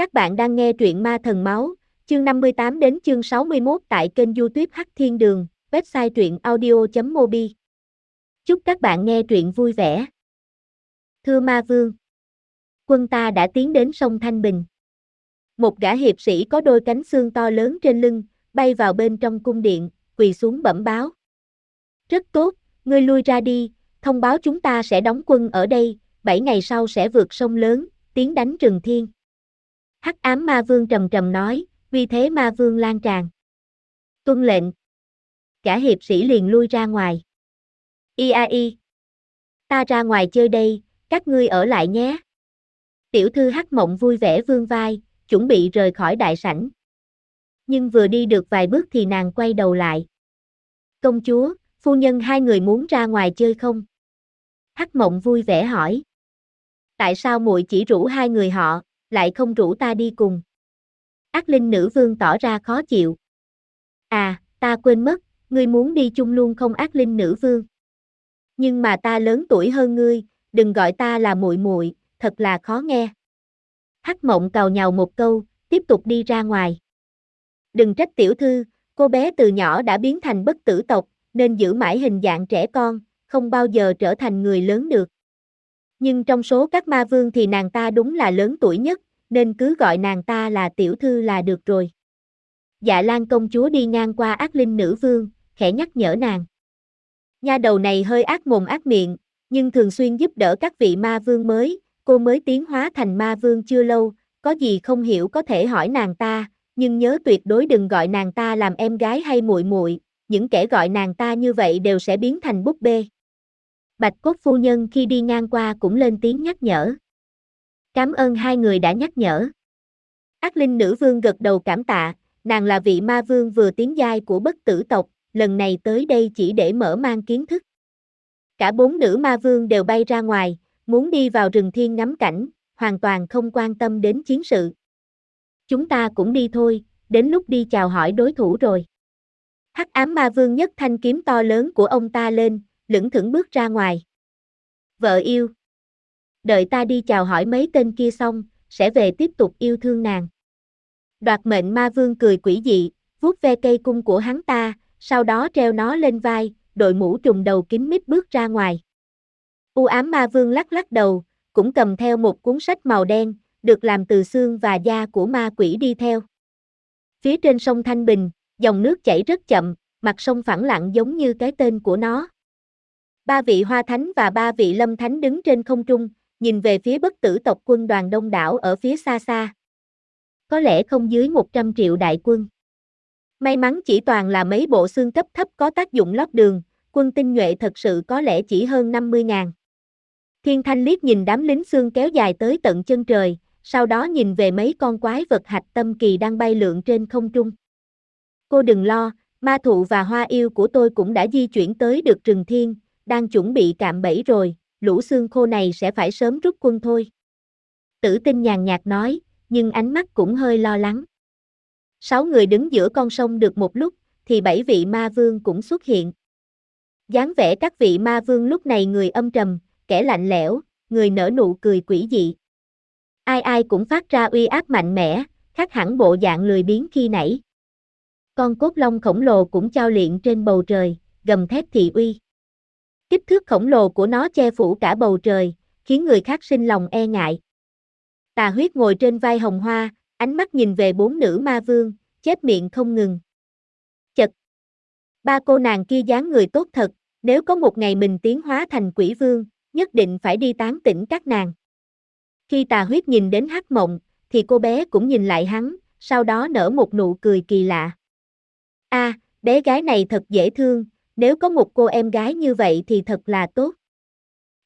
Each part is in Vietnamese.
Các bạn đang nghe truyện Ma Thần Máu, chương 58 đến chương 61 tại kênh youtube Hắc Thiên Đường, website truyện audio.mobi. Chúc các bạn nghe truyện vui vẻ. Thưa Ma Vương, quân ta đã tiến đến sông Thanh Bình. Một gã hiệp sĩ có đôi cánh xương to lớn trên lưng, bay vào bên trong cung điện, quỳ xuống bẩm báo. Rất tốt, ngươi lui ra đi, thông báo chúng ta sẽ đóng quân ở đây, 7 ngày sau sẽ vượt sông lớn, tiến đánh Trừng Thiên. Hắc ám ma vương trầm trầm nói, vì thế ma vương lan tràn. Tuân lệnh. Cả hiệp sĩ liền lui ra ngoài. Iai. Ta ra ngoài chơi đây, các ngươi ở lại nhé. Tiểu thư hắc mộng vui vẻ vương vai, chuẩn bị rời khỏi đại sảnh. Nhưng vừa đi được vài bước thì nàng quay đầu lại. Công chúa, phu nhân hai người muốn ra ngoài chơi không? Hắc mộng vui vẻ hỏi. Tại sao muội chỉ rủ hai người họ, lại không rủ ta đi cùng? Ác linh nữ vương tỏ ra khó chịu. À, ta quên mất, ngươi muốn đi chung luôn không ác linh nữ vương? Nhưng mà ta lớn tuổi hơn ngươi, đừng gọi ta là muội muội, thật là khó nghe. Hắc mộng cào nhào một câu, tiếp tục đi ra ngoài. Đừng trách tiểu thư, cô bé từ nhỏ đã biến thành bất tử tộc, nên giữ mãi hình dạng trẻ con, không bao giờ trở thành người lớn được. Nhưng trong số các ma vương thì nàng ta đúng là lớn tuổi nhất, nên cứ gọi nàng ta là tiểu thư là được rồi. Dạ Lan công chúa đi ngang qua ác linh nữ vương, khẽ nhắc nhở nàng. Nha đầu này hơi ác mồm ác miệng, nhưng thường xuyên giúp đỡ các vị ma vương mới, cô mới tiến hóa thành ma vương chưa lâu, có gì không hiểu có thể hỏi nàng ta, nhưng nhớ tuyệt đối đừng gọi nàng ta làm em gái hay muội muội, những kẻ gọi nàng ta như vậy đều sẽ biến thành búp bê. Bạch cốt phu nhân khi đi ngang qua cũng lên tiếng nhắc nhở. Cảm ơn hai người đã nhắc nhở. Ác linh nữ vương gật đầu cảm tạ, nàng là vị ma vương vừa tiến giai của bất tử tộc, lần này tới đây chỉ để mở mang kiến thức. Cả bốn nữ ma vương đều bay ra ngoài, muốn đi vào rừng thiên ngắm cảnh, hoàn toàn không quan tâm đến chiến sự. Chúng ta cũng đi thôi, đến lúc đi chào hỏi đối thủ rồi. Hắc ám ma vương nhất thanh kiếm to lớn của ông ta lên, lững thững bước ra ngoài. Vợ yêu. Đợi ta đi chào hỏi mấy tên kia xong, sẽ về tiếp tục yêu thương nàng. Đoạt mệnh ma vương cười quỷ dị, vuốt ve cây cung của hắn ta, sau đó treo nó lên vai, đội mũ trùng đầu kín mít bước ra ngoài. U ám ma vương lắc lắc đầu, cũng cầm theo một cuốn sách màu đen, được làm từ xương và da của ma quỷ đi theo. Phía trên sông Thanh Bình, dòng nước chảy rất chậm, mặt sông phẳng lặng giống như cái tên của nó. Ba vị hoa thánh và ba vị lâm thánh đứng trên không trung, nhìn về phía bất tử tộc quân đoàn đông đảo ở phía xa xa. Có lẽ không dưới 100 triệu đại quân. May mắn chỉ toàn là mấy bộ xương cấp thấp có tác dụng lót đường, quân tinh nhuệ thật sự có lẽ chỉ hơn 50 ngàn. Thiên Thanh liếc nhìn đám lính xương kéo dài tới tận chân trời, sau đó nhìn về mấy con quái vật hạch tâm kỳ đang bay lượn trên không trung. Cô đừng lo, ma thụ và hoa yêu của tôi cũng đã di chuyển tới được rừng thiên, đang chuẩn bị cạm bẫy rồi, lũ xương khô này sẽ phải sớm rút quân thôi. Tử tinh nhàn nhạt nói, nhưng ánh mắt cũng hơi lo lắng. Sáu người đứng giữa con sông được một lúc, thì bảy vị ma vương cũng xuất hiện. dáng vẻ các vị ma vương lúc này người âm trầm, kẻ lạnh lẽo, người nở nụ cười quỷ dị. Ai ai cũng phát ra uy áp mạnh mẽ, khác hẳn bộ dạng lười biếng khi nãy. Con cốt long khổng lồ cũng trao luyện trên bầu trời, gầm thét thị uy. Kích thước khổng lồ của nó che phủ cả bầu trời, khiến người khác sinh lòng e ngại. Tà huyết ngồi trên vai hồng hoa, ánh mắt nhìn về bốn nữ ma vương, chép miệng không ngừng. Chật! Ba cô nàng kia dáng người tốt thật, nếu có một ngày mình tiến hóa thành quỷ vương, nhất định phải đi tán tỉnh các nàng. Khi tà huyết nhìn đến hắc mộng, thì cô bé cũng nhìn lại hắn, sau đó nở một nụ cười kỳ lạ. A, à, bé gái này thật dễ thương, nếu có một cô em gái như vậy thì thật là tốt.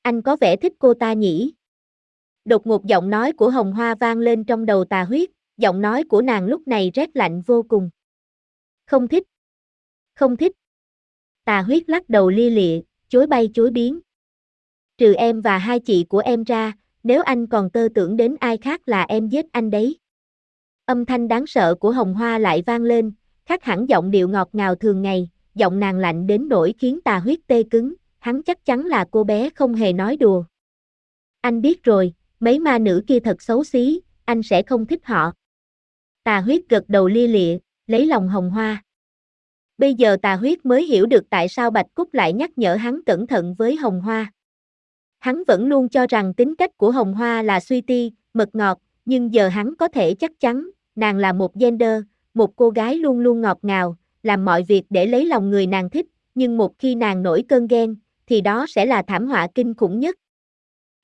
Anh có vẻ thích cô ta nhỉ? Đột ngột giọng nói của Hồng Hoa vang lên trong đầu tà huyết, giọng nói của nàng lúc này rét lạnh vô cùng. Không thích. Không thích. Tà huyết lắc đầu lia lịa, chối bay chối biến. Trừ em và hai chị của em ra, nếu anh còn tơ tưởng đến ai khác là em giết anh đấy. Âm thanh đáng sợ của Hồng Hoa lại vang lên, khác hẳn giọng điệu ngọt ngào thường ngày, giọng nàng lạnh đến nỗi khiến tà huyết tê cứng, hắn chắc chắn là cô bé không hề nói đùa. Anh biết rồi, mấy ma nữ kia thật xấu xí, anh sẽ không thích họ. Tà huyết gật đầu lia lịa, lấy lòng hồng hoa. Bây giờ tà huyết mới hiểu được tại sao Bạch Cúc lại nhắc nhở hắn cẩn thận với hồng hoa. Hắn vẫn luôn cho rằng tính cách của hồng hoa là suy ti, mật ngọt, nhưng giờ hắn có thể chắc chắn, nàng là một gender, một cô gái luôn luôn ngọt ngào, làm mọi việc để lấy lòng người nàng thích, nhưng một khi nàng nổi cơn ghen, thì đó sẽ là thảm họa kinh khủng nhất.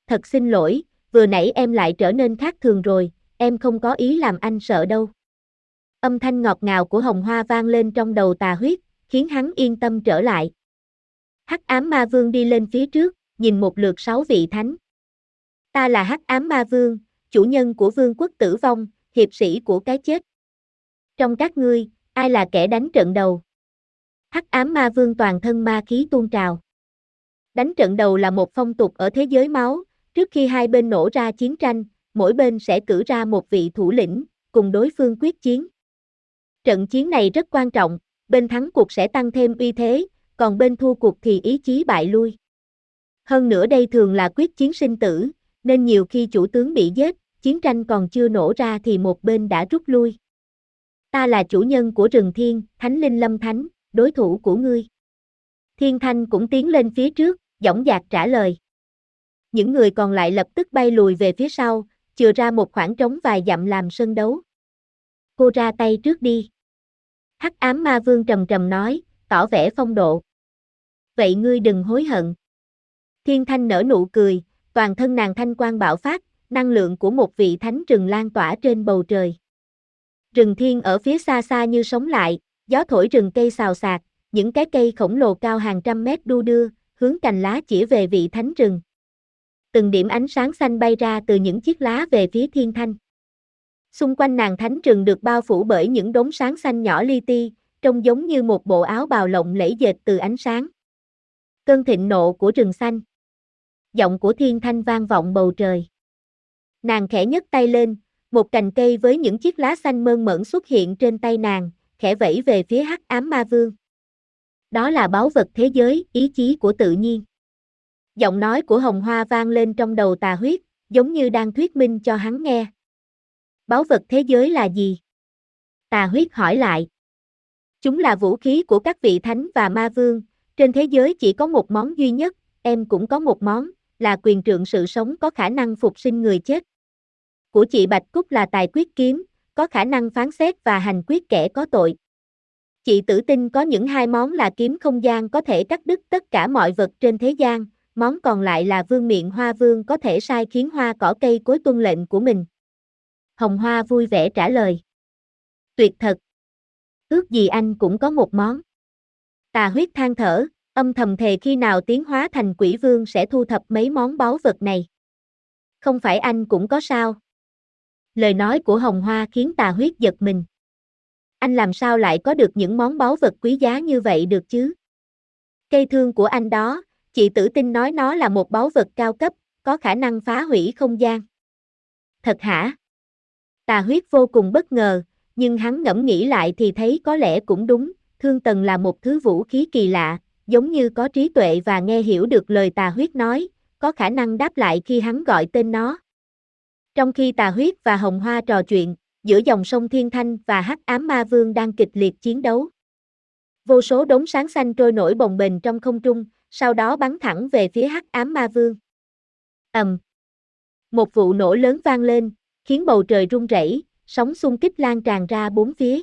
Thật xin lỗi, vừa nãy em lại trở nên khác thường rồi, em không có ý làm anh sợ đâu. Âm thanh ngọt ngào của hồng hoa vang lên trong đầu tà huyết, khiến hắn yên tâm trở lại. Hắc ám ma vương đi lên phía trước, nhìn một lượt sáu vị thánh. Ta là Hắc ám ma vương, chủ nhân của vương quốc tử vong, hiệp sĩ của cái chết. Trong các ngươi, ai là kẻ đánh trận đầu? Hắc ám ma vương toàn thân ma khí tuôn trào. Đánh trận đầu là một phong tục ở thế giới máu, trước khi hai bên nổ ra chiến tranh, mỗi bên sẽ cử ra một vị thủ lĩnh, cùng đối phương quyết chiến. Trận chiến này rất quan trọng, bên thắng cuộc sẽ tăng thêm uy thế, còn bên thua cuộc thì ý chí bại lui. Hơn nữa đây thường là quyết chiến sinh tử, nên nhiều khi chủ tướng bị giết, chiến tranh còn chưa nổ ra thì một bên đã rút lui. Ta là chủ nhân của rừng thiên, thánh linh lâm thánh, đối thủ của ngươi. Thiên thanh cũng tiến lên phía trước, dõng dạc trả lời. Những người còn lại lập tức bay lùi về phía sau, chừa ra một khoảng trống vài dặm làm sân đấu. Cô ra tay trước đi. Hắc ám ma vương trầm trầm nói, tỏ vẻ phong độ. Vậy ngươi đừng hối hận. Thiên thanh nở nụ cười, toàn thân nàng thanh quang bạo phát, năng lượng của một vị thánh rừng lan tỏa trên bầu trời. Rừng thiên ở phía xa xa như sống lại, gió thổi rừng cây xào xạc, những cái cây khổng lồ cao hàng trăm mét đu đưa, hướng cành lá chỉ về vị thánh rừng. Từng điểm ánh sáng xanh bay ra từ những chiếc lá về phía thiên thanh. Xung quanh nàng thánh rừng được bao phủ bởi những đốm sáng xanh nhỏ li ti, trông giống như một bộ áo bào lộng lẫy dệt từ ánh sáng. Cơn thịnh nộ của rừng xanh. Giọng của thiên thanh vang vọng bầu trời. Nàng khẽ nhấc tay lên, một cành cây với những chiếc lá xanh mơn mởn xuất hiện trên tay nàng, khẽ vẫy về phía hắc ám ma vương. Đó là báu vật thế giới, ý chí của tự nhiên. Giọng nói của hồng hoa vang lên trong đầu tà huyết, giống như đang thuyết minh cho hắn nghe. Báu vật thế giới là gì? Tà huyết hỏi lại. Chúng là vũ khí của các vị thánh và ma vương, trên thế giới chỉ có một món duy nhất, em cũng có một món, là quyền trượng sự sống có khả năng phục sinh người chết. Của chị Bạch Cúc là tài quyết kiếm, có khả năng phán xét và hành quyết kẻ có tội. Chị tử tin có những hai món là kiếm không gian có thể cắt đứt tất cả mọi vật trên thế gian, món còn lại là vương miệng hoa vương có thể sai khiến hoa cỏ cây cối tuân lệnh của mình. Hồng Hoa vui vẻ trả lời. Tuyệt thật. Ước gì anh cũng có một món. Tà huyết than thở, âm thầm thề khi nào tiến hóa thành quỷ vương sẽ thu thập mấy món báu vật này. Không phải anh cũng có sao. Lời nói của Hồng Hoa khiến tà huyết giật mình. Anh làm sao lại có được những món báu vật quý giá như vậy được chứ? Cây thương của anh đó, chị tử tin nói nó là một báu vật cao cấp, có khả năng phá hủy không gian. Thật hả? Tà huyết vô cùng bất ngờ, nhưng hắn ngẫm nghĩ lại thì thấy có lẽ cũng đúng, thương tần là một thứ vũ khí kỳ lạ, giống như có trí tuệ và nghe hiểu được lời tà huyết nói, có khả năng đáp lại khi hắn gọi tên nó. Trong khi tà huyết và hồng hoa trò chuyện, giữa dòng sông Thiên Thanh và hắc ám ma vương đang kịch liệt chiến đấu. Vô số đống sáng xanh trôi nổi bồng bềnh trong không trung, sau đó bắn thẳng về phía hắc ám ma vương. ầm, một vụ nổ lớn vang lên, khiến bầu trời rung rẩy, sóng xung kích lan tràn ra bốn phía.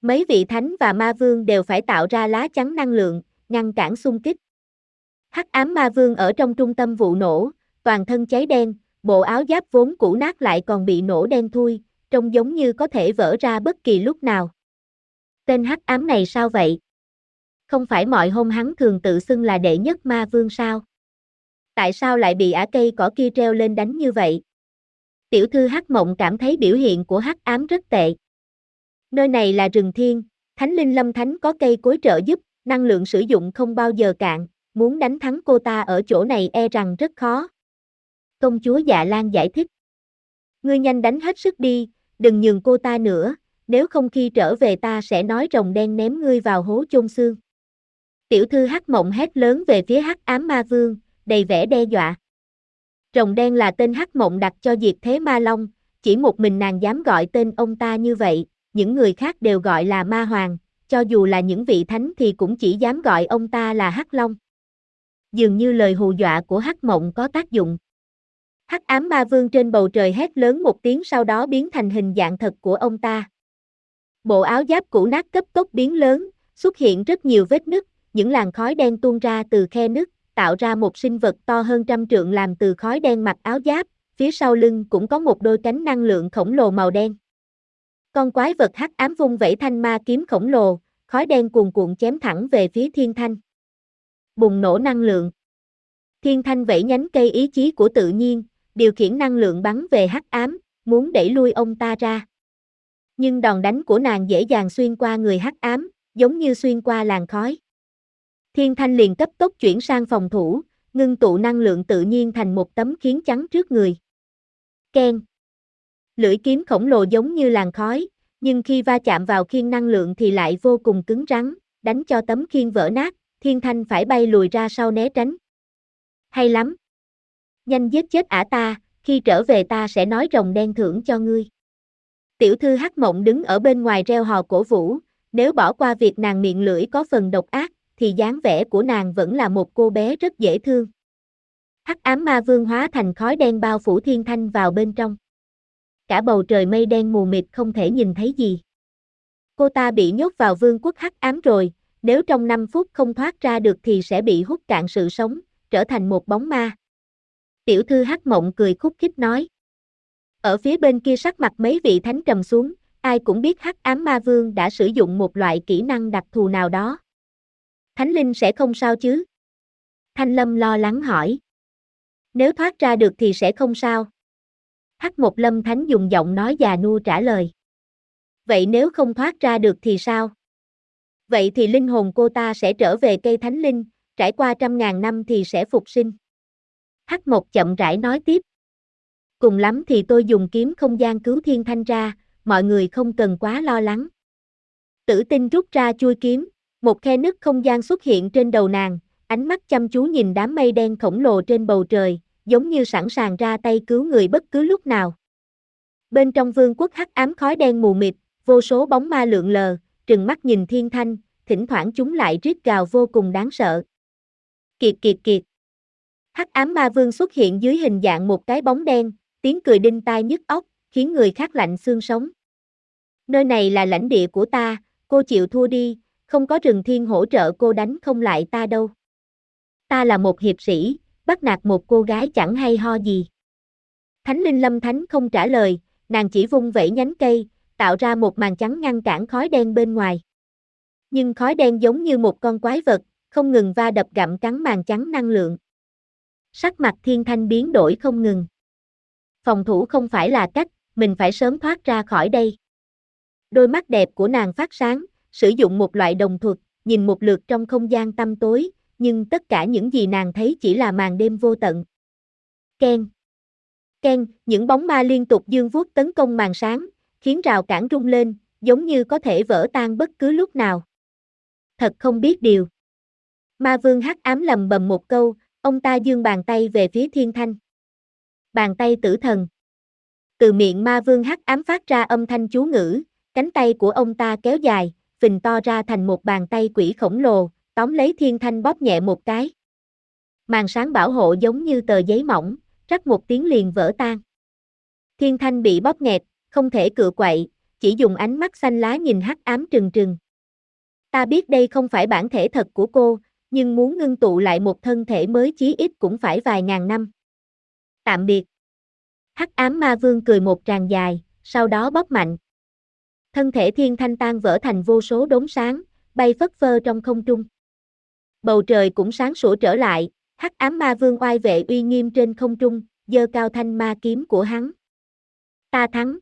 Mấy vị thánh và ma vương đều phải tạo ra lá chắn năng lượng, ngăn cản xung kích. Hắc ám ma vương ở trong trung tâm vụ nổ, toàn thân cháy đen, bộ áo giáp vốn cũ nát lại còn bị nổ đen thui, trông giống như có thể vỡ ra bất kỳ lúc nào. Tên hắc ám này sao vậy? Không phải mọi hôm hắn thường tự xưng là đệ nhất ma vương sao? Tại sao lại bị ả cây cỏ kia treo lên đánh như vậy? Tiểu thư Hắc Mộng cảm thấy biểu hiện của Hắc Ám rất tệ. Nơi này là rừng thiên, Thánh Linh Lâm Thánh có cây cối trợ giúp, năng lượng sử dụng không bao giờ cạn, muốn đánh thắng cô ta ở chỗ này e rằng rất khó. Công chúa Dạ Lan giải thích. Ngươi nhanh đánh hết sức đi, đừng nhường cô ta nữa, nếu không khi trở về ta sẽ nói rồng đen ném ngươi vào hố chôn xương. Tiểu thư Hắc Mộng hét lớn về phía Hắc Ám Ma Vương, đầy vẻ đe dọa. Rồng đen là tên hắc mộng đặt cho diệt thế ma long, chỉ một mình nàng dám gọi tên ông ta như vậy, những người khác đều gọi là ma hoàng, cho dù là những vị thánh thì cũng chỉ dám gọi ông ta là Hắc Long. Dường như lời hù dọa của Hắc Mộng có tác dụng. Hắc ám ma vương trên bầu trời hét lớn một tiếng sau đó biến thành hình dạng thật của ông ta. Bộ áo giáp cũ nát cấp tốc biến lớn, xuất hiện rất nhiều vết nứt, những làn khói đen tuôn ra từ khe nứt, tạo ra một sinh vật to hơn trăm trượng làm từ khói đen mặc áo giáp, phía sau lưng cũng có một đôi cánh năng lượng khổng lồ màu đen. Con quái vật hắc ám vung vẩy thanh ma kiếm khổng lồ, khói đen cuồn cuộn chém thẳng về phía thiên thanh. Bùng nổ năng lượng. Thiên thanh vẫy nhánh cây ý chí của tự nhiên, điều khiển năng lượng bắn về hắc ám, muốn đẩy lui ông ta ra. Nhưng đòn đánh của nàng dễ dàng xuyên qua người hắc ám, giống như xuyên qua làn khói. Thiên thanh liền cấp tốc chuyển sang phòng thủ, ngưng tụ năng lượng tự nhiên thành một tấm khiến trắng trước người. Ken. Lưỡi kiếm khổng lồ giống như làn khói, nhưng khi va chạm vào khiên năng lượng thì lại vô cùng cứng rắn, đánh cho tấm khiên vỡ nát, thiên thanh phải bay lùi ra sau né tránh. Hay lắm. Nhanh giết chết ả ta, khi trở về ta sẽ nói rồng đen thưởng cho ngươi. Tiểu thư hắc mộng đứng ở bên ngoài reo hò cổ vũ, nếu bỏ qua việc nàng miệng lưỡi có phần độc ác, thì dáng vẻ của nàng vẫn là một cô bé rất dễ thương. Hắc ám ma vương hóa thành khói đen bao phủ thiên thanh vào bên trong. Cả bầu trời mây đen mù mịt không thể nhìn thấy gì. Cô ta bị nhốt vào vương quốc hắc ám rồi, nếu trong 5 phút không thoát ra được thì sẽ bị hút cạn sự sống, trở thành một bóng ma. Tiểu thư hắc mộng cười khúc khích nói. Ở phía bên kia sắc mặt mấy vị thánh trầm xuống, ai cũng biết hắc ám ma vương đã sử dụng một loại kỹ năng đặc thù nào đó. Thánh linh sẽ không sao chứ? Thanh lâm lo lắng hỏi. Nếu thoát ra được thì sẽ không sao. Hắc một lâm thánh dùng giọng nói già nua trả lời. Vậy nếu không thoát ra được thì sao? Vậy thì linh hồn cô ta sẽ trở về cây thánh linh, trải qua trăm ngàn năm thì sẽ phục sinh. Hắc một chậm rãi nói tiếp. Cùng lắm thì tôi dùng kiếm không gian cứu thiên thanh ra, mọi người không cần quá lo lắng. Tử tinh rút ra chui kiếm, một khe nứt không gian xuất hiện trên đầu nàng, ánh mắt chăm chú nhìn đám mây đen khổng lồ trên bầu trời, giống như sẵn sàng ra tay cứu người bất cứ lúc nào. Bên trong vương quốc hắc ám khói đen mù mịt, vô số bóng ma lượn lờ, trừng mắt nhìn thiên thanh, thỉnh thoảng chúng lại rít gào vô cùng đáng sợ. Kiệt kiệt kiệt. Hắc ám ma vương xuất hiện dưới hình dạng một cái bóng đen, tiếng cười đinh tai nhức óc, khiến người khác lạnh xương sống. Nơi này là lãnh địa của ta, cô chịu thua đi, không có rừng thiên hỗ trợ cô đánh không lại ta đâu. Ta là một hiệp sĩ, bắt nạt một cô gái chẳng hay ho gì. Thánh linh lâm thánh không trả lời, nàng chỉ vung vẩy nhánh cây, tạo ra một màn trắng ngăn cản khói đen bên ngoài. Nhưng khói đen giống như một con quái vật, không ngừng va đập gặm cắn màn trắng năng lượng. Sắc mặt thiên thanh biến đổi không ngừng. Phòng thủ không phải là cách, mình phải sớm thoát ra khỏi đây. Đôi mắt đẹp của nàng phát sáng, sử dụng một loại đồng thuật, nhìn một lượt trong không gian tăm tối, nhưng tất cả những gì nàng thấy chỉ là màn đêm vô tận. Ken. Ken, những bóng ma liên tục dương vuốt tấn công màn sáng, khiến rào cản rung lên, giống như có thể vỡ tan bất cứ lúc nào. Thật không biết điều. Ma vương hắc ám lầm bầm một câu, ông ta dương bàn tay về phía thiên thanh. Bàn tay tử thần. Từ miệng ma vương hắc ám phát ra âm thanh chú ngữ, cánh tay của ông ta kéo dài, phình to ra thành một bàn tay quỷ khổng lồ, tóm lấy thiên thanh bóp nhẹ một cái. Màn sáng bảo hộ giống như tờ giấy mỏng, rắc một tiếng liền vỡ tan. Thiên thanh bị bóp nghẹt, không thể cựa quậy, chỉ dùng ánh mắt xanh lá nhìn hắc ám trừng trừng. Ta biết đây không phải bản thể thật của cô, nhưng muốn ngưng tụ lại một thân thể mới chí ít cũng phải vài ngàn năm. Tạm biệt. Hắc ám ma vương cười một tràng dài, sau đó bóp mạnh. Thân thể thiên thanh tan vỡ thành vô số đốm sáng, bay phất phơ trong không trung. Bầu trời cũng sáng sủa trở lại, hắc ám ma vương oai vệ uy nghiêm trên không trung, giơ cao thanh ma kiếm của hắn. Ta thắng.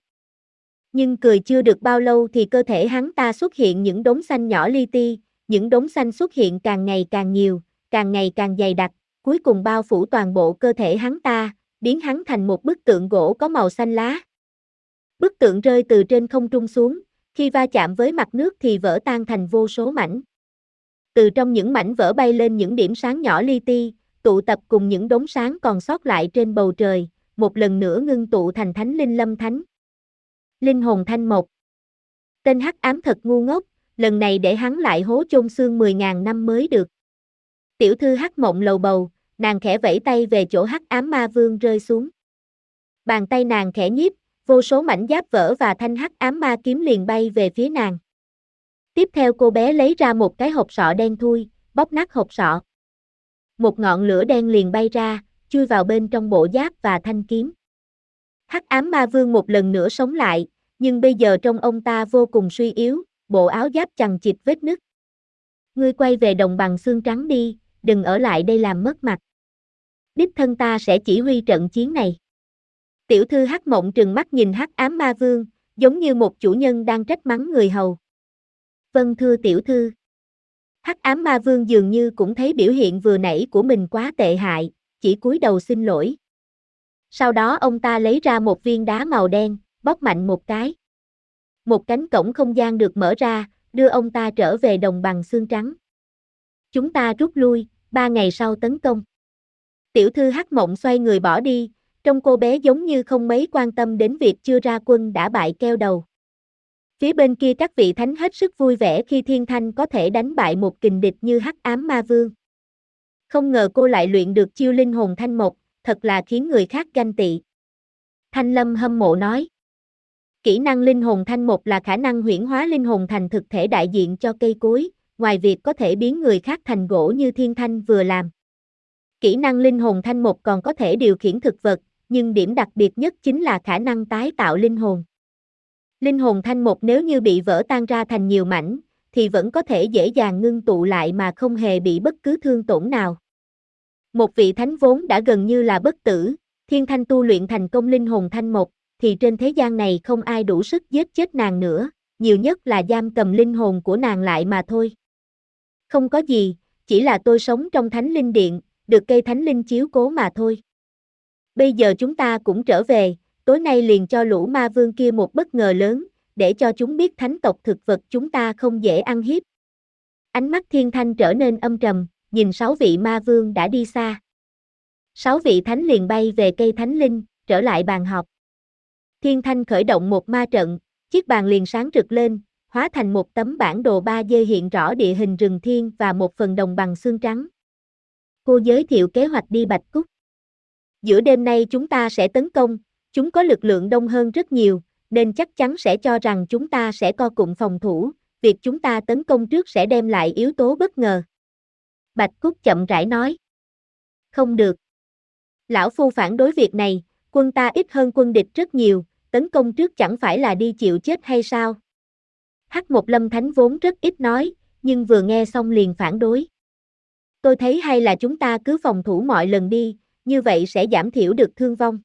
Nhưng cười chưa được bao lâu thì cơ thể hắn ta xuất hiện những đốm xanh nhỏ li ti, những đống xanh xuất hiện càng ngày càng nhiều, càng ngày càng dày đặc, cuối cùng bao phủ toàn bộ cơ thể hắn ta, biến hắn thành một bức tượng gỗ có màu xanh lá. Bức tượng rơi từ trên không trung xuống, khi va chạm với mặt nước thì vỡ tan thành vô số mảnh. Từ trong những mảnh vỡ bay lên những điểm sáng nhỏ li ti, tụ tập cùng những đống sáng còn sót lại trên bầu trời, một lần nữa ngưng tụ thành thánh linh lâm thánh, Linh hồn thanh một. Tên hắc ám thật ngu ngốc, lần này để hắn lại hố chôn xương 10.000 năm mới được. Tiểu thư hắc mộng lầu bầu, nàng khẽ vẫy tay về chỗ hắc ám ma vương rơi xuống. Bàn tay nàng khẽ nhíp, vô số mảnh giáp vỡ và thanh hắc ám ma kiếm liền bay về phía nàng. Tiếp theo cô bé lấy ra một cái hộp sọ đen thui, bóp nát hộp sọ. Một ngọn lửa đen liền bay ra, chui vào bên trong bộ giáp và thanh kiếm. Hắc ám ma vương một lần nữa sống lại, nhưng bây giờ trong ông ta vô cùng suy yếu, bộ áo giáp chằng chịt vết nứt. Ngươi quay về đồng bằng xương trắng đi, đừng ở lại đây làm mất mặt. Đích thân ta sẽ chỉ huy trận chiến này. Tiểu thư hắc mộng trừng mắt nhìn hắc ám ma vương, giống như một chủ nhân đang trách mắng người hầu. Vâng thưa tiểu thư. Hắc ám ma vương dường như cũng thấy biểu hiện vừa nãy của mình quá tệ hại, chỉ cúi đầu xin lỗi. Sau đó ông ta lấy ra một viên đá màu đen, bóp mạnh một cái. Một cánh cổng không gian được mở ra, đưa ông ta trở về đồng bằng xương trắng. Chúng ta rút lui, ba ngày sau tấn công. Tiểu thư hắc mộng xoay người bỏ đi, trong cô bé giống như không mấy quan tâm đến việc chưa ra quân đã bại keo đầu. Phía bên kia các vị thánh hết sức vui vẻ khi thiên thanh có thể đánh bại một kình địch như hắc ám ma vương. Không ngờ cô lại luyện được chiêu linh hồn thanh mộc, thật là khiến người khác ganh tị. Thanh Lâm hâm mộ nói. Kỹ năng linh hồn thanh một là khả năng huyễn hóa linh hồn thành thực thể đại diện cho cây cối, ngoài việc có thể biến người khác thành gỗ như thiên thanh vừa làm. Kỹ năng linh hồn thanh một còn có thể điều khiển thực vật, nhưng điểm đặc biệt nhất chính là khả năng tái tạo linh hồn. Linh hồn thanh một nếu như bị vỡ tan ra thành nhiều mảnh, thì vẫn có thể dễ dàng ngưng tụ lại mà không hề bị bất cứ thương tổn nào. Một vị thánh vốn đã gần như là bất tử, thiên thanh tu luyện thành công linh hồn thanh một, thì trên thế gian này không ai đủ sức giết chết nàng nữa, nhiều nhất là giam cầm linh hồn của nàng lại mà thôi. Không có gì, chỉ là tôi sống trong thánh linh điện, được cây thánh linh chiếu cố mà thôi. Bây giờ chúng ta cũng trở về, tối nay liền cho lũ ma vương kia một bất ngờ lớn, để cho chúng biết thánh tộc thực vật chúng ta không dễ ăn hiếp. Ánh mắt thiên thanh trở nên âm trầm, nhìn sáu vị ma vương đã đi xa. Sáu vị thánh liền bay về cây thánh linh, trở lại bàn họp. Thiên thanh khởi động một ma trận, chiếc bàn liền sáng rực lên, hóa thành một tấm bản đồ 3D hiện rõ địa hình rừng thiên và một phần đồng bằng xương trắng. Cô giới thiệu kế hoạch đi Bạch Cúc. Giữa đêm nay chúng ta sẽ tấn công, chúng có lực lượng đông hơn rất nhiều, nên chắc chắn sẽ cho rằng chúng ta sẽ co cụm phòng thủ, việc chúng ta tấn công trước sẽ đem lại yếu tố bất ngờ. Bạch Cúc chậm rãi nói. Không được. Lão Phu phản đối việc này, quân ta ít hơn quân địch rất nhiều, tấn công trước chẳng phải là đi chịu chết hay sao? Hắc một lâm thánh vốn rất ít nói, nhưng vừa nghe xong liền phản đối. Tôi thấy hay là chúng ta cứ phòng thủ mọi lần đi, như vậy sẽ giảm thiểu được thương vong.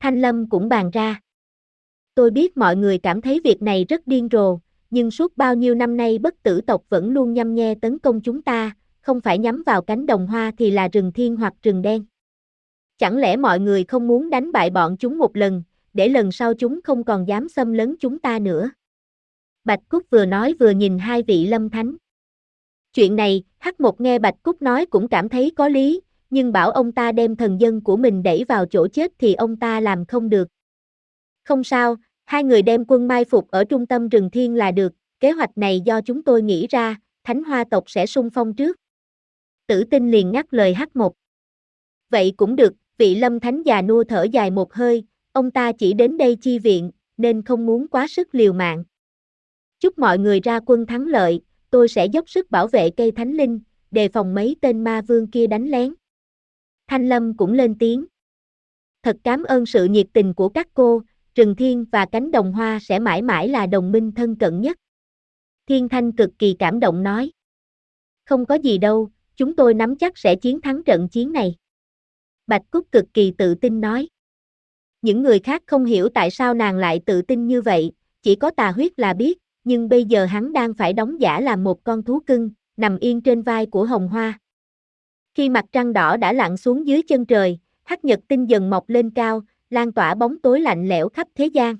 Thanh Lâm cũng bàn ra. Tôi biết mọi người cảm thấy việc này rất điên rồ, nhưng suốt bao nhiêu năm nay bất tử tộc vẫn luôn nhăm nhe tấn công chúng ta, không phải nhắm vào cánh đồng hoa thì là rừng thiên hoặc rừng đen. Chẳng lẽ mọi người không muốn đánh bại bọn chúng một lần, để lần sau chúng không còn dám xâm lấn chúng ta nữa? Bạch Cúc vừa nói vừa nhìn hai vị lâm thánh. Chuyện này, Hắc Một nghe Bạch Cúc nói cũng cảm thấy có lý, nhưng bảo ông ta đem thần dân của mình đẩy vào chỗ chết thì ông ta làm không được. Không sao, hai người đem quân mai phục ở trung tâm rừng thiên là được, kế hoạch này do chúng tôi nghĩ ra, thánh hoa tộc sẽ sung phong trước. Tử tinh liền ngắt lời Hắc Một. Vậy cũng được, vị lâm thánh già nua thở dài một hơi, ông ta chỉ đến đây chi viện, nên không muốn quá sức liều mạng. Chúc mọi người ra quân thắng lợi, tôi sẽ dốc sức bảo vệ cây thánh linh, đề phòng mấy tên ma vương kia đánh lén. Thanh Lâm cũng lên tiếng. Thật cảm ơn sự nhiệt tình của các cô, Trừng Thiên và cánh đồng hoa sẽ mãi mãi là đồng minh thân cận nhất. Thiên Thanh cực kỳ cảm động nói. Không có gì đâu, chúng tôi nắm chắc sẽ chiến thắng trận chiến này. Bạch Cúc cực kỳ tự tin nói. Những người khác không hiểu tại sao nàng lại tự tin như vậy, chỉ có tà huyết là biết, nhưng bây giờ hắn đang phải đóng giả làm một con thú cưng, nằm yên trên vai của hồng hoa. Khi mặt trăng đỏ đã lặn xuống dưới chân trời, hắc nhật tinh dần mọc lên cao, lan tỏa bóng tối lạnh lẽo khắp thế gian.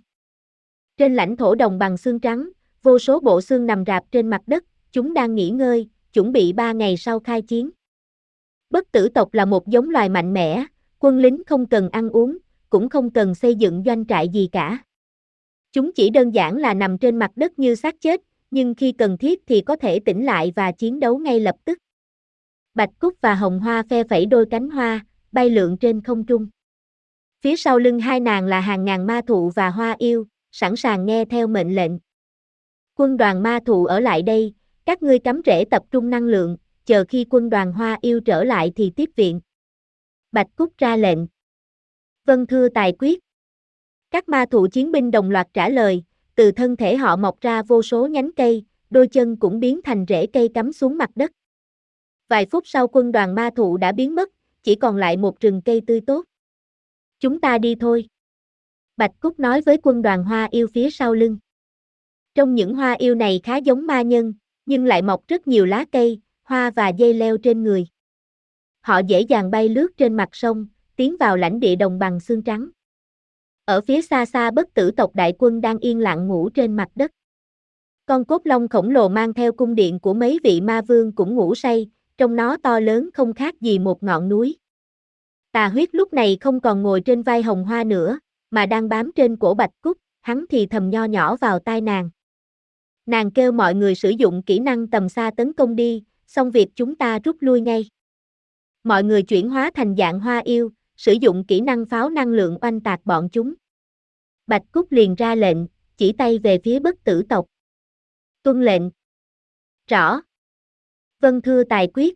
Trên lãnh thổ đồng bằng xương trắng, vô số bộ xương nằm rạp trên mặt đất, chúng đang nghỉ ngơi, chuẩn bị ba ngày sau khai chiến. Bất tử tộc là một giống loài mạnh mẽ, quân lính không cần ăn uống, cũng không cần xây dựng doanh trại gì cả. Chúng chỉ đơn giản là nằm trên mặt đất như xác chết, nhưng khi cần thiết thì có thể tỉnh lại và chiến đấu ngay lập tức. Bạch Cúc và Hồng Hoa phe phẩy đôi cánh hoa, bay lượn trên không trung. Phía sau lưng hai nàng là hàng ngàn ma thụ và hoa yêu, sẵn sàng nghe theo mệnh lệnh. Quân đoàn ma thụ ở lại đây, các ngươi cắm rễ tập trung năng lượng, chờ khi quân đoàn hoa yêu trở lại thì tiếp viện. Bạch Cúc ra lệnh. Vân thưa tài quyết. Các ma thụ chiến binh đồng loạt trả lời, từ thân thể họ mọc ra vô số nhánh cây, đôi chân cũng biến thành rễ cây cắm xuống mặt đất. Vài phút sau quân đoàn ma thụ đã biến mất, chỉ còn lại một rừng cây tươi tốt. Chúng ta đi thôi. Bạch Cúc nói với quân đoàn hoa yêu phía sau lưng. Trong những hoa yêu này khá giống ma nhân, nhưng lại mọc rất nhiều lá cây, hoa và dây leo trên người. Họ dễ dàng bay lướt trên mặt sông, tiến vào lãnh địa đồng bằng xương trắng. Ở phía xa xa bất tử tộc đại quân đang yên lặng ngủ trên mặt đất. Con cốt long khổng lồ mang theo cung điện của mấy vị ma vương cũng ngủ say, trong nó to lớn không khác gì một ngọn núi. Tà huyết lúc này không còn ngồi trên vai hồng hoa nữa, mà đang bám trên cổ bạch cúc, hắn thì thầm nho nhỏ vào tai nàng. Nàng kêu mọi người sử dụng kỹ năng tầm xa tấn công đi, xong việc chúng ta rút lui ngay. Mọi người chuyển hóa thành dạng hoa yêu, sử dụng kỹ năng pháo năng lượng oanh tạc bọn chúng. Bạch Cúc liền ra lệnh, chỉ tay về phía bất tử tộc. Tuân lệnh. Rõ. Vân thưa tài quyết.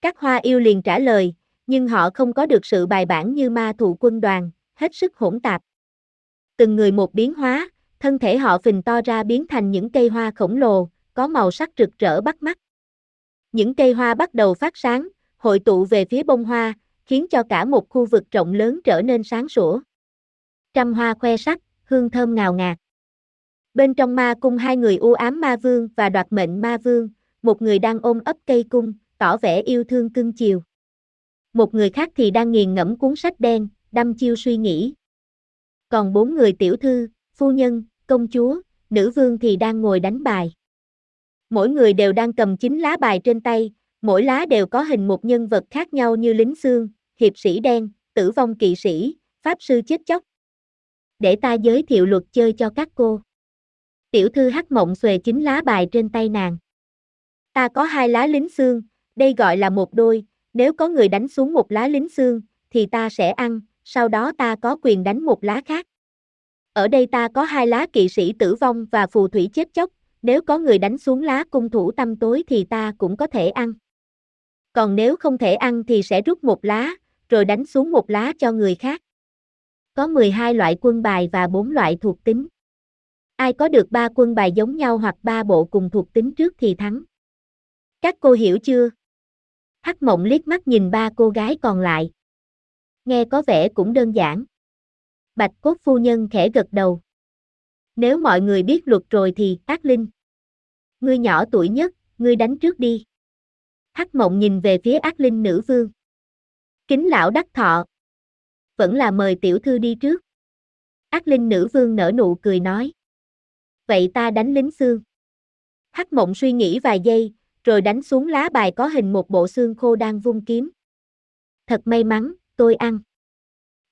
Các hoa yêu liền trả lời, nhưng họ không có được sự bài bản như ma thụ quân đoàn, hết sức hỗn tạp. Từng người một biến hóa, thân thể họ phình to ra biến thành những cây hoa khổng lồ, có màu sắc rực rỡ bắt mắt. Những cây hoa bắt đầu phát sáng, hội tụ về phía bông hoa, khiến cho cả một khu vực rộng lớn trở nên sáng sủa. Trăm hoa khoe sắc, hương thơm ngào ngạt. Bên trong ma cung hai người u ám ma vương và đoạt mệnh ma vương, một người đang ôm ấp cây cung, tỏ vẻ yêu thương cưng chiều. Một người khác thì đang nghiền ngẫm cuốn sách đen, đăm chiêu suy nghĩ. Còn bốn người tiểu thư, phu nhân, công chúa, nữ vương thì đang ngồi đánh bài. Mỗi người đều đang cầm chính lá bài trên tay, mỗi lá đều có hình một nhân vật khác nhau như lính xương, hiệp sĩ đen, tử vong kỵ sĩ, pháp sư chết chóc. Để ta giới thiệu luật chơi cho các cô. Tiểu thư hắc mộng xuề chính lá bài trên tay nàng. Ta có hai lá lính xương, đây gọi là một đôi, nếu có người đánh xuống một lá lính xương, thì ta sẽ ăn, sau đó ta có quyền đánh một lá khác. Ở đây ta có hai lá kỵ sĩ tử vong và phù thủy chết chóc, nếu có người đánh xuống lá cung thủ tâm tối thì ta cũng có thể ăn. Còn nếu không thể ăn thì sẽ rút một lá, rồi đánh xuống một lá cho người khác. Có 12 loại quân bài và 4 loại thuộc tính. Ai có được 3 quân bài giống nhau hoặc 3 bộ cùng thuộc tính trước thì thắng. Các cô hiểu chưa? Hắc mộng liếc mắt nhìn ba cô gái còn lại. Nghe có vẻ cũng đơn giản. Bạch cốt phu nhân khẽ gật đầu. Nếu mọi người biết luật rồi thì, ác linh. Ngươi nhỏ tuổi nhất, ngươi đánh trước đi. Hắc mộng nhìn về phía ác linh nữ vương. Kính lão đắc thọ. Vẫn là mời tiểu thư đi trước. Ác linh nữ vương nở nụ cười nói. Vậy ta đánh lính xương. Hắc mộng suy nghĩ vài giây, rồi đánh xuống lá bài có hình một bộ xương khô đang vung kiếm. Thật may mắn, tôi ăn.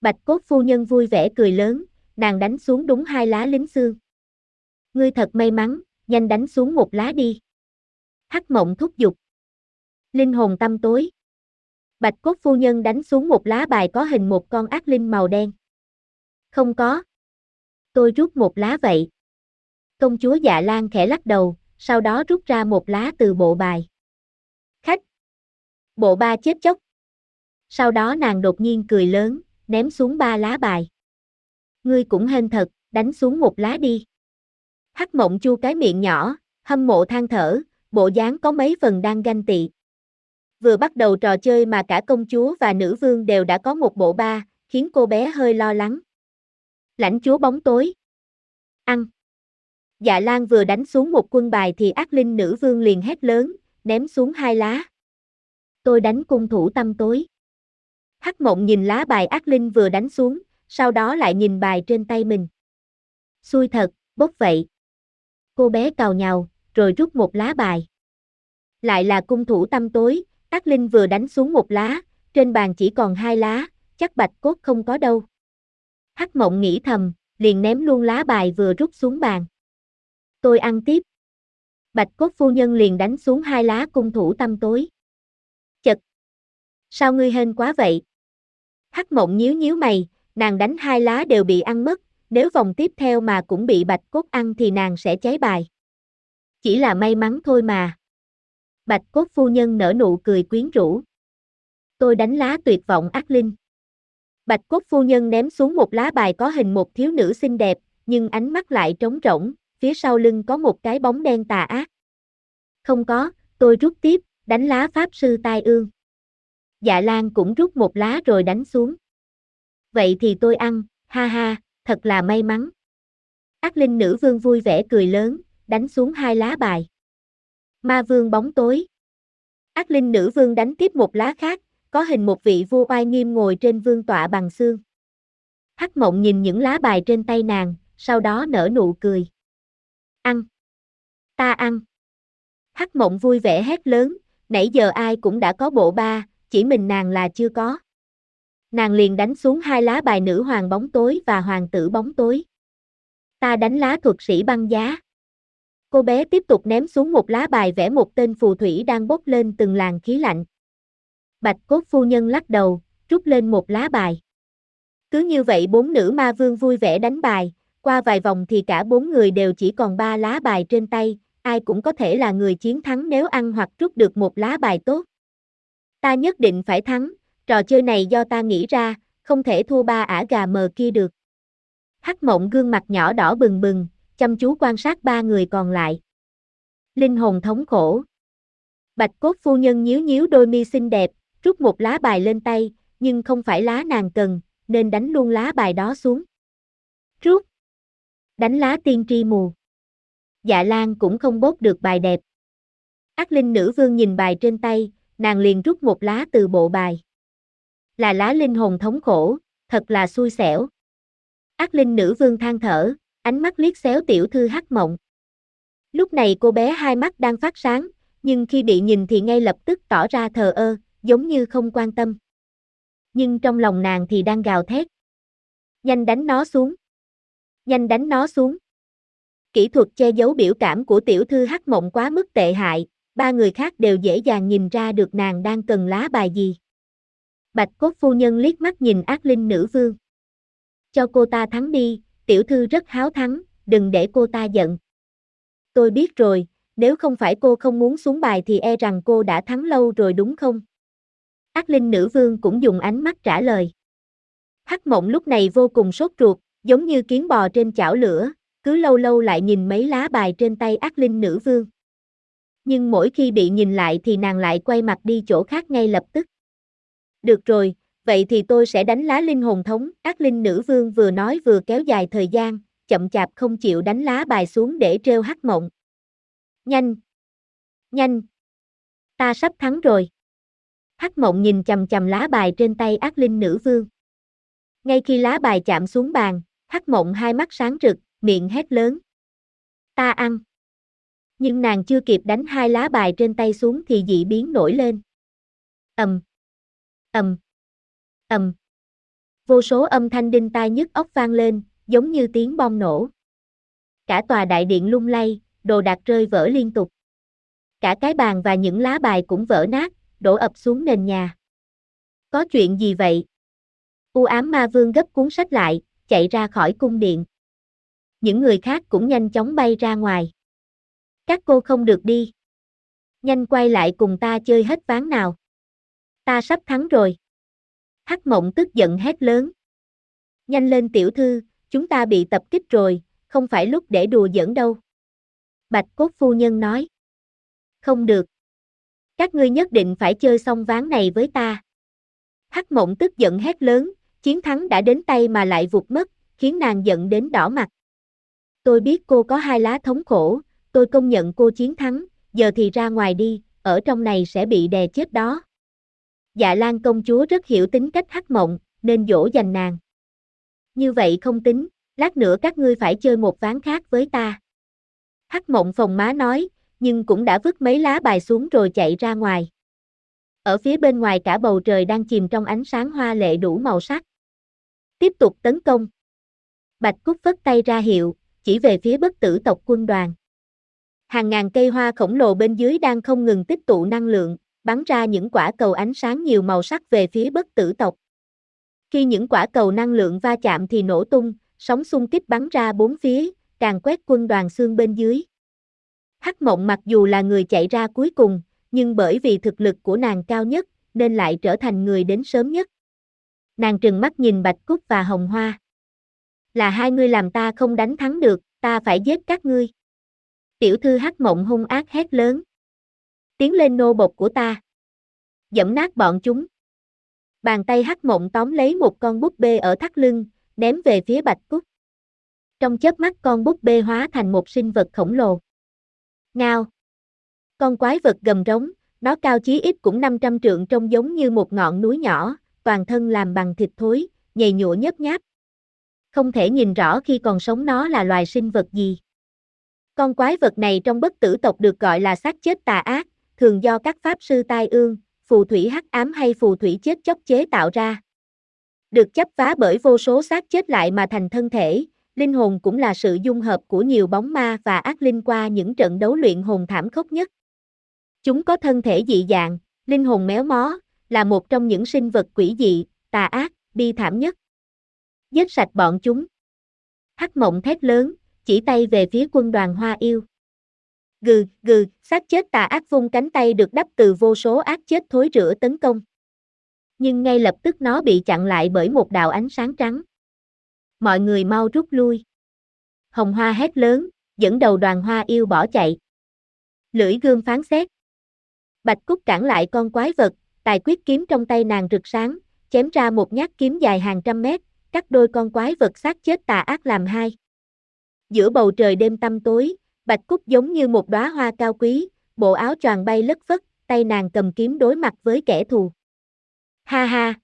Bạch cốt phu nhân vui vẻ cười lớn, nàng đánh xuống đúng hai lá lính xương. Ngươi thật may mắn, nhanh đánh xuống một lá đi. Hắc mộng thúc giục. Linh hồn tâm tối. Bạch cốt phu nhân đánh xuống một lá bài có hình một con ác linh màu đen. Không có. Tôi rút một lá vậy. Công chúa dạ lan khẽ lắc đầu, sau đó rút ra một lá từ bộ bài. Khách. Bộ ba chết chóc. Sau đó nàng đột nhiên cười lớn, ném xuống ba lá bài. Ngươi cũng hên thật, đánh xuống một lá đi. Hắc mộng chu cái miệng nhỏ, hâm mộ than thở, bộ dáng có mấy phần đang ganh tị. Vừa bắt đầu trò chơi mà cả công chúa và nữ vương đều đã có một bộ ba, khiến cô bé hơi lo lắng. Lãnh chúa bóng tối. Ăn. Dạ Lan vừa đánh xuống một quân bài thì ác linh nữ vương liền hét lớn, ném xuống hai lá. Tôi đánh cung thủ tâm tối. Hắc mộng nhìn lá bài ác linh vừa đánh xuống, sau đó lại nhìn bài trên tay mình. Xui thật, bốc vậy. Cô bé cào nhào, rồi rút một lá bài. Lại là cung thủ tâm tối, ác linh vừa đánh xuống một lá, trên bàn chỉ còn hai lá, chắc bạch cốt không có đâu. Hắc mộng nghĩ thầm, liền ném luôn lá bài vừa rút xuống bàn. Tôi ăn tiếp. Bạch cốt phu nhân liền đánh xuống hai lá cung thủ tâm tối. Chật! Sao ngươi hên quá vậy? Hắc mộng nhíu nhíu mày, nàng đánh hai lá đều bị ăn mất, nếu vòng tiếp theo mà cũng bị bạch cốt ăn thì nàng sẽ cháy bài. Chỉ là may mắn thôi mà. Bạch cốt phu nhân nở nụ cười quyến rũ. Tôi đánh lá tuyệt vọng ác linh. Bạch cốt phu nhân ném xuống một lá bài có hình một thiếu nữ xinh đẹp, nhưng ánh mắt lại trống rỗng, phía sau lưng có một cái bóng đen tà ác. Không có, tôi rút tiếp, đánh lá pháp sư tai ương. Dạ Lan cũng rút một lá rồi đánh xuống. Vậy thì tôi ăn, ha ha, thật là may mắn. Ác linh nữ vương vui vẻ cười lớn, đánh xuống hai lá bài. Ma vương bóng tối. Ác linh nữ vương đánh tiếp một lá khác, có hình một vị vua oai nghiêm ngồi trên vương tọa bằng xương. Hắc mộng nhìn những lá bài trên tay nàng, sau đó nở nụ cười. Ăn. Ta ăn. Hắc mộng vui vẻ hét lớn, nãy giờ ai cũng đã có bộ ba, chỉ mình nàng là chưa có. Nàng liền đánh xuống hai lá bài nữ hoàng bóng tối và hoàng tử bóng tối. Ta đánh lá thuật sĩ băng giá. Cô bé tiếp tục ném xuống một lá bài vẽ một tên phù thủy đang bốc lên từng làn khí lạnh. Bạch cốt phu nhân lắc đầu, rút lên một lá bài. Cứ như vậy bốn nữ ma vương vui vẻ đánh bài, qua vài vòng thì cả bốn người đều chỉ còn ba lá bài trên tay, ai cũng có thể là người chiến thắng nếu ăn hoặc rút được một lá bài tốt. Ta nhất định phải thắng, trò chơi này do ta nghĩ ra, không thể thua ba ả gà mờ kia được. Hắc mộng gương mặt nhỏ đỏ bừng bừng, chăm chú quan sát ba người còn lại. Linh hồn thống khổ. Bạch cốt phu nhân nhíu nhíu đôi mi xinh đẹp, rút một lá bài lên tay, nhưng không phải lá nàng cần, nên đánh luôn lá bài đó xuống. Rút. Đánh lá tiên tri mù. Dạ Lan cũng không bốt được bài đẹp. Ác linh nữ vương nhìn bài trên tay, nàng liền rút một lá từ bộ bài. Là lá linh hồn thống khổ, thật là xui xẻo. Ác linh nữ vương than thở, ánh mắt liếc xéo tiểu thư hắc mộng. Lúc này cô bé hai mắt đang phát sáng, nhưng khi bị nhìn thì ngay lập tức tỏ ra thờ ơ, giống như không quan tâm. Nhưng trong lòng nàng thì đang gào thét. Nhanh đánh nó xuống. Nhanh đánh nó xuống. Kỹ thuật che giấu biểu cảm của tiểu thư hắc mộng quá mức tệ hại, ba người khác đều dễ dàng nhìn ra được nàng đang cần lá bài gì. Bạch cốt phu nhân liếc mắt nhìn ác linh nữ vương. Cho cô ta thắng đi, tiểu thư rất háo thắng, đừng để cô ta giận. Tôi biết rồi, nếu không phải cô không muốn xuống bài thì e rằng cô đã thắng lâu rồi đúng không? Ác linh nữ vương cũng dùng ánh mắt trả lời. Hắc mộng lúc này vô cùng sốt ruột, giống như kiến bò trên chảo lửa, cứ lâu lâu lại nhìn mấy lá bài trên tay ác linh nữ vương. Nhưng mỗi khi bị nhìn lại thì nàng lại quay mặt đi chỗ khác ngay lập tức. Được rồi, vậy thì tôi sẽ đánh lá linh hồn thống, ác linh nữ vương vừa nói vừa kéo dài thời gian, chậm chạp không chịu đánh lá bài xuống để trêu hắc mộng. Nhanh! Nhanh! Ta sắp thắng rồi. Hắc mộng nhìn chầm chầm lá bài trên tay ác linh nữ vương. Ngay khi lá bài chạm xuống bàn, hắc mộng hai mắt sáng rực, miệng hét lớn. Ta ăn. Nhưng nàng chưa kịp đánh hai lá bài trên tay xuống thì dị biến nổi lên. ầm, ầm, ầm. Vô số âm thanh đinh tai nhức óc vang lên, giống như tiếng bom nổ. Cả tòa đại điện lung lay, đồ đạc rơi vỡ liên tục. Cả cái bàn và những lá bài cũng vỡ nát, đổ ập xuống nền nhà. Có chuyện gì vậy? U ám ma vương gấp cuốn sách lại, chạy ra khỏi cung điện. Những người khác cũng nhanh chóng bay ra ngoài. Các cô không được đi. Nhanh quay lại cùng ta chơi hết ván nào. Ta sắp thắng rồi. Hắc mộng tức giận hét lớn. Nhanh lên tiểu thư, chúng ta bị tập kích rồi, không phải lúc để đùa giỡn đâu. Bạch cốt phu nhân nói. Không được. Các ngươi nhất định phải chơi xong ván này với ta. Hắc mộng tức giận hét lớn, chiến thắng đã đến tay mà lại vụt mất, khiến nàng giận đến đỏ mặt. Tôi biết cô có hai lá thống khổ, tôi công nhận cô chiến thắng, giờ thì ra ngoài đi, ở trong này sẽ bị đè chết đó. Dạ Lan công chúa rất hiểu tính cách hắc mộng, nên dỗ dành nàng. Như vậy không tính, lát nữa các ngươi phải chơi một ván khác với ta. Hắc mộng phòng má nói, nhưng cũng đã vứt mấy lá bài xuống rồi chạy ra ngoài. Ở phía bên ngoài cả bầu trời đang chìm trong ánh sáng hoa lệ đủ màu sắc. Tiếp tục tấn công. Bạch Cúc vất tay ra hiệu, chỉ về phía bất tử tộc quân đoàn. Hàng ngàn cây hoa khổng lồ bên dưới đang không ngừng tích tụ năng lượng, bắn ra những quả cầu ánh sáng nhiều màu sắc về phía bất tử tộc. Khi những quả cầu năng lượng va chạm thì nổ tung, sóng xung kích bắn ra bốn phía, càng quét quân đoàn xương bên dưới. Hắc mộng mặc dù là người chạy ra cuối cùng, nhưng bởi vì thực lực của nàng cao nhất, nên lại trở thành người đến sớm nhất. Nàng trừng mắt nhìn Bạch Cúc và Hồng Hoa. Là hai ngươi làm ta không đánh thắng được, ta phải giết các ngươi. Tiểu thư hắc mộng hung ác hét lớn. Tiến lên nô bộc của ta. Dẫm nát bọn chúng. Bàn tay hắc mộng tóm lấy một con búp bê ở thắt lưng, ném về phía Bạch Cúc. Trong chớp mắt con búp bê hóa thành một sinh vật khổng lồ. Ngao. Con quái vật gầm rống, nó cao chí ít cũng 500 trượng trông giống như một ngọn núi nhỏ, toàn thân làm bằng thịt thối, nhầy nhụa nhấp nháp. Không thể nhìn rõ khi còn sống nó là loài sinh vật gì. Con quái vật này trong bất tử tộc được gọi là xác chết tà ác, thường do các pháp sư tai ương, phù thủy hắc ám hay phù thủy chết chóc chế tạo ra. Được chấp phá bởi vô số xác chết lại mà thành thân thể, linh hồn cũng là sự dung hợp của nhiều bóng ma và ác linh qua những trận đấu luyện hồn thảm khốc nhất. Chúng có thân thể dị dạng, linh hồn méo mó, là một trong những sinh vật quỷ dị, tà ác, bi thảm nhất. Giết sạch bọn chúng. Hắc mộng thét lớn, chỉ tay về phía quân đoàn hoa yêu. Gừ, gừ, xác chết tà ác vung cánh tay được đắp từ vô số ác chết thối rửa tấn công. Nhưng ngay lập tức nó bị chặn lại bởi một đạo ánh sáng trắng. Mọi người mau rút lui. Hồng Hoa hét lớn, dẫn đầu đoàn hoa yêu bỏ chạy. Lưỡi gươm phán xét. Bạch Cúc cản lại con quái vật, tài quyết kiếm trong tay nàng rực sáng, chém ra một nhát kiếm dài hàng trăm mét, cắt đôi con quái vật xác chết tà ác làm hai. Giữa bầu trời đêm tăm tối, Bạch Cúc giống như một đóa hoa cao quý, bộ áo choàng bay lất phất, tay nàng cầm kiếm đối mặt với kẻ thù. Ha ha!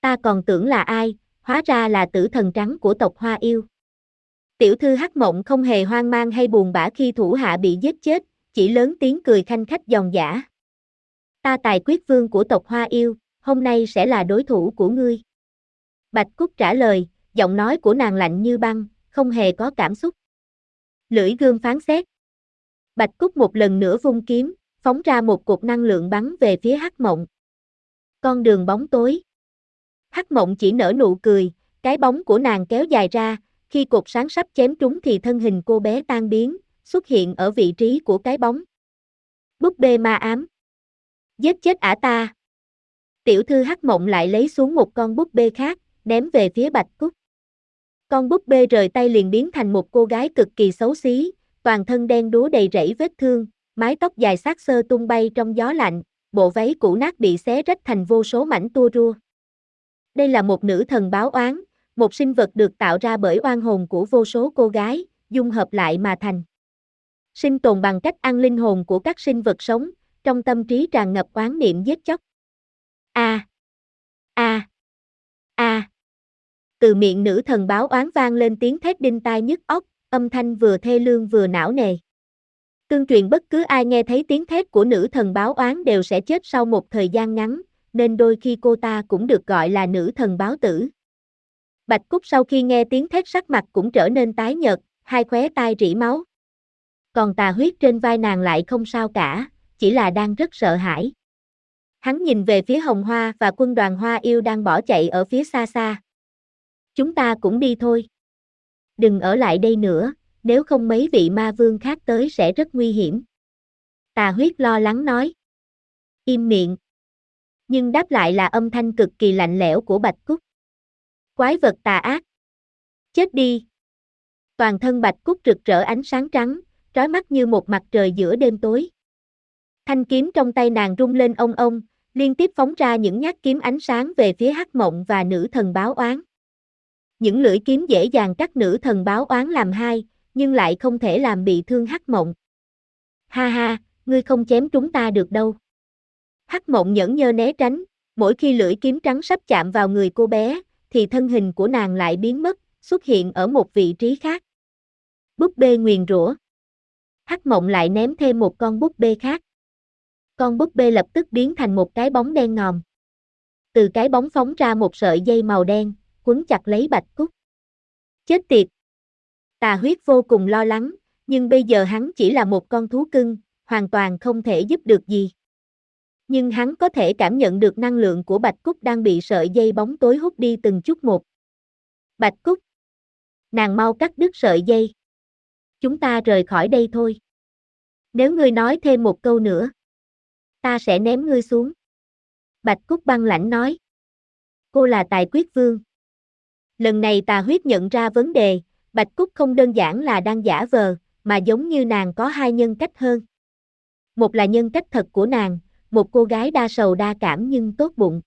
Ta còn tưởng là ai, hóa ra là tử thần trắng của tộc Hoa Yêu. Tiểu thư Hắc Mộng không hề hoang mang hay buồn bã khi thủ hạ bị giết chết, chỉ lớn tiếng cười khanh khách giòn giả. Ta tài quyết vương của tộc Hoa Yêu, hôm nay sẽ là đối thủ của ngươi. Bạch Cúc trả lời, giọng nói của nàng lạnh như băng, không hề có cảm xúc. Lưỡi gươm phán xét. Bạch Cúc một lần nữa vung kiếm, phóng ra một cột năng lượng bắn về phía Hắc Mộng. Con đường bóng tối. Hắc Mộng chỉ nở nụ cười, cái bóng của nàng kéo dài ra, khi cột sáng sắp chém trúng thì thân hình cô bé tan biến, xuất hiện ở vị trí của cái bóng. Búp bê ma ám. Giết chết ả ta. Tiểu thư Hắc Mộng lại lấy xuống một con búp bê khác, ném về phía Bạch Cúc. Con búp bê rời tay liền biến thành một cô gái cực kỳ xấu xí, toàn thân đen đúa đầy rẫy vết thương, mái tóc dài sát sơ tung bay trong gió lạnh, bộ váy cũ nát bị xé rách thành vô số mảnh tua rua. Đây là một nữ thần báo oán, một sinh vật được tạo ra bởi oan hồn của vô số cô gái, dung hợp lại mà thành. Sinh tồn bằng cách ăn linh hồn của các sinh vật sống, trong tâm trí tràn ngập oán niệm giết chóc. A. A. A. Từ miệng nữ thần báo oán vang lên tiếng thét đinh tai nhức óc, âm thanh vừa thê lương vừa não nề. Tương truyền bất cứ ai nghe thấy tiếng thét của nữ thần báo oán đều sẽ chết sau một thời gian ngắn, nên đôi khi cô ta cũng được gọi là nữ thần báo tử. Bạch Cúc sau khi nghe tiếng thét sắc mặt cũng trở nên tái nhợt, hai khóe tai rỉ máu. Còn tà huyết trên vai nàng lại không sao cả, chỉ là đang rất sợ hãi. Hắn nhìn về phía hồng hoa và quân đoàn hoa yêu đang bỏ chạy ở phía xa xa. Chúng ta cũng đi thôi. Đừng ở lại đây nữa, nếu không mấy vị ma vương khác tới sẽ rất nguy hiểm. Tà huyết lo lắng nói. Im miệng. Nhưng đáp lại là âm thanh cực kỳ lạnh lẽo của Bạch Cúc. Quái vật tà ác. Chết đi. Toàn thân Bạch Cúc rực rỡ ánh sáng trắng, trói mắt như một mặt trời giữa đêm tối. Thanh kiếm trong tay nàng rung lên ông ông, liên tiếp phóng ra những nhát kiếm ánh sáng về phía hắc mộng và nữ thần báo oán. Những lưỡi kiếm dễ dàng cắt nữ thần báo oán làm hai, nhưng lại không thể làm bị thương hắc mộng. Ha ha, ngươi không chém chúng ta được đâu. Hắc mộng nhẫn nhơ né tránh, mỗi khi lưỡi kiếm trắng sắp chạm vào người cô bé, thì thân hình của nàng lại biến mất, xuất hiện ở một vị trí khác. Búp bê nguyền rủa. Hắc mộng lại ném thêm một con búp bê khác. Con búp bê lập tức biến thành một cái bóng đen ngòm. Từ cái bóng phóng ra một sợi dây màu đen, quấn chặt lấy Bạch Cúc. Chết tiệt! Tà huyết vô cùng lo lắng, nhưng bây giờ hắn chỉ là một con thú cưng, hoàn toàn không thể giúp được gì. Nhưng hắn có thể cảm nhận được năng lượng của Bạch Cúc đang bị sợi dây bóng tối hút đi từng chút một. Bạch Cúc! Nàng mau cắt đứt sợi dây. Chúng ta rời khỏi đây thôi. Nếu ngươi nói thêm một câu nữa, ta sẽ ném ngươi xuống. Bạch Cúc băng lãnh nói. Cô là tài quyết vương. Lần này tà huyết nhận ra vấn đề, Bạch Cúc không đơn giản là đang giả vờ, mà giống như nàng có hai nhân cách hơn. Một là nhân cách thật của nàng, một cô gái đa sầu đa cảm nhưng tốt bụng.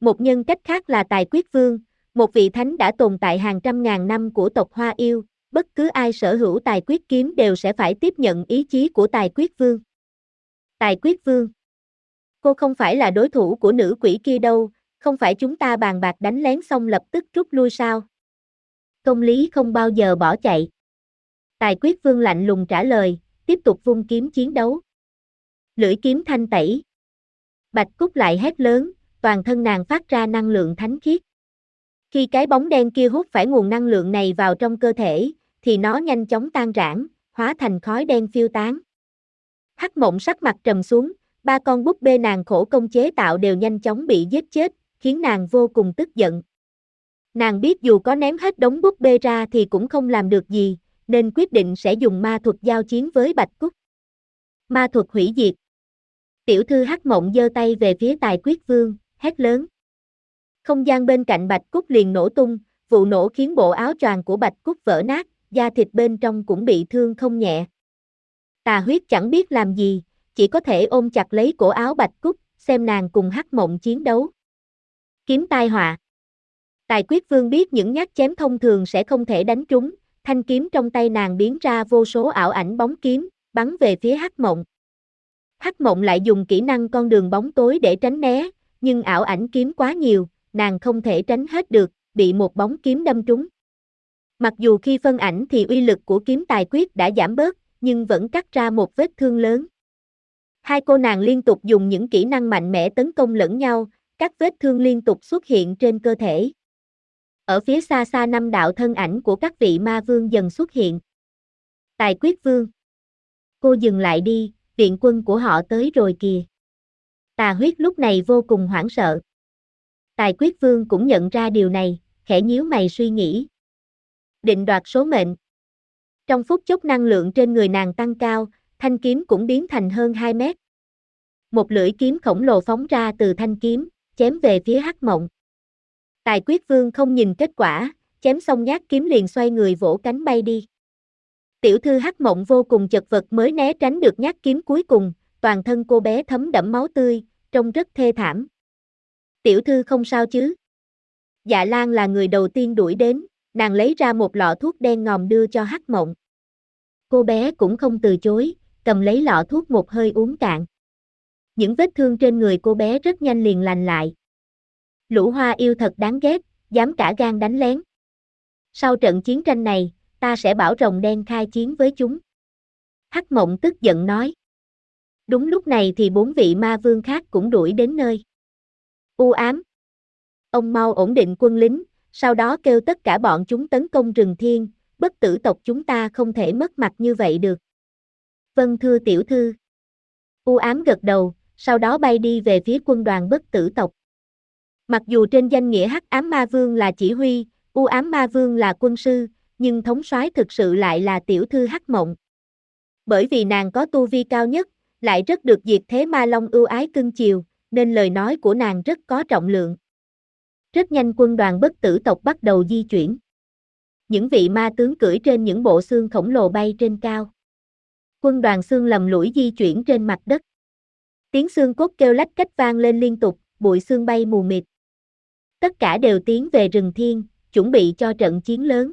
Một nhân cách khác là Tài Quyết Vương, một vị thánh đã tồn tại hàng trăm ngàn năm của tộc Hoa Yêu, bất cứ ai sở hữu Tài Quyết Kiếm đều sẽ phải tiếp nhận ý chí của Tài Quyết Vương. Tài Quyết Vương Cô không phải là đối thủ của nữ quỷ kia đâu, không phải chúng ta bàn bạc đánh lén xong lập tức rút lui sao? Công lý không bao giờ bỏ chạy. Tài quyết vương lạnh lùng trả lời, tiếp tục vung kiếm chiến đấu. Lưỡi kiếm thanh tẩy. Bạch Cúc lại hét lớn, toàn thân nàng phát ra năng lượng thánh khiết. Khi cái bóng đen kia hút phải nguồn năng lượng này vào trong cơ thể, thì nó nhanh chóng tan rã, hóa thành khói đen phiêu tán. Hắc mộng sắc mặt trầm xuống, ba con búp bê nàng khổ công chế tạo đều nhanh chóng bị giết chết, khiến nàng vô cùng tức giận. Nàng biết dù có ném hết đống búp bê ra thì cũng không làm được gì, nên quyết định sẽ dùng ma thuật giao chiến với Bạch Cúc. Ma thuật hủy diệt. Tiểu thư Hắc Mộng giơ tay về phía Tài Quyết Vương, hét lớn. Không gian bên cạnh Bạch Cúc liền nổ tung, vụ nổ khiến bộ áo choàng của Bạch Cúc vỡ nát, da thịt bên trong cũng bị thương không nhẹ. Tà huyết chẳng biết làm gì, chỉ có thể ôm chặt lấy cổ áo Bạch Cúc, xem nàng cùng Hắc Mộng chiến đấu. Kiếm tai họa. Tài quyết vương biết những nhát chém thông thường sẽ không thể đánh trúng, thanh kiếm trong tay nàng biến ra vô số ảo ảnh bóng kiếm, bắn về phía Hắc Mộng. Hắc Mộng lại dùng kỹ năng con đường bóng tối để tránh né, nhưng ảo ảnh kiếm quá nhiều, nàng không thể tránh hết được, bị một bóng kiếm đâm trúng. Mặc dù khi phân ảnh thì uy lực của kiếm tài quyết đã giảm bớt, nhưng vẫn cắt ra một vết thương lớn. Hai cô nàng liên tục dùng những kỹ năng mạnh mẽ tấn công lẫn nhau, các vết thương liên tục xuất hiện trên cơ thể. Ở phía xa xa năm đạo thân ảnh của các vị ma vương dần xuất hiện. Tài quyết vương. Cô dừng lại đi, viện quân của họ tới rồi kìa. Tà huyết lúc này vô cùng hoảng sợ. Tài quyết vương cũng nhận ra điều này, khẽ nhíu mày suy nghĩ. Định đoạt số mệnh. Trong phút chốc năng lượng trên người nàng tăng cao, thanh kiếm cũng biến thành hơn 2 mét. Một lưỡi kiếm khổng lồ phóng ra từ thanh kiếm, chém về phía hắc mộng. Tài quyết vương không nhìn kết quả, chém xong nhát kiếm liền xoay người vỗ cánh bay đi. Tiểu thư hắc mộng vô cùng chật vật mới né tránh được nhát kiếm cuối cùng, toàn thân cô bé thấm đẫm máu tươi, trông rất thê thảm. Tiểu thư không sao chứ? Dạ Lan là người đầu tiên đuổi đến, nàng lấy ra một lọ thuốc đen ngòm đưa cho hắc mộng. Cô bé cũng không từ chối, cầm lấy lọ thuốc một hơi uống cạn. Những vết thương trên người cô bé rất nhanh liền lành lại. Lũ hoa yêu thật đáng ghét, dám cả gan đánh lén. Sau trận chiến tranh này, ta sẽ bảo rồng đen khai chiến với chúng. Hắc mộng tức giận nói. Đúng lúc này thì bốn vị ma vương khác cũng đuổi đến nơi. U ám. Ông mau ổn định quân lính, sau đó kêu tất cả bọn chúng tấn công rừng thiên, bất tử tộc chúng ta không thể mất mặt như vậy được. Vâng thưa tiểu thư. U ám gật đầu, sau đó bay đi về phía quân đoàn bất tử tộc. Mặc dù trên danh nghĩa Hắc Ám Ma Vương là chỉ huy, U Ám Ma Vương là quân sư, nhưng thống soái thực sự lại là tiểu thư Hắc Mộng. Bởi vì nàng có tu vi cao nhất, lại rất được diệt thế ma long ưu ái cưng chiều, nên lời nói của nàng rất có trọng lượng. Rất nhanh quân đoàn bất tử tộc bắt đầu di chuyển. Những vị ma tướng cưỡi trên những bộ xương khổng lồ bay trên cao. Quân đoàn xương lầm lũi di chuyển trên mặt đất. Tiếng xương cốt kêu lách cách vang lên liên tục, bụi xương bay mù mịt. Tất cả đều tiến về rừng thiên, chuẩn bị cho trận chiến lớn.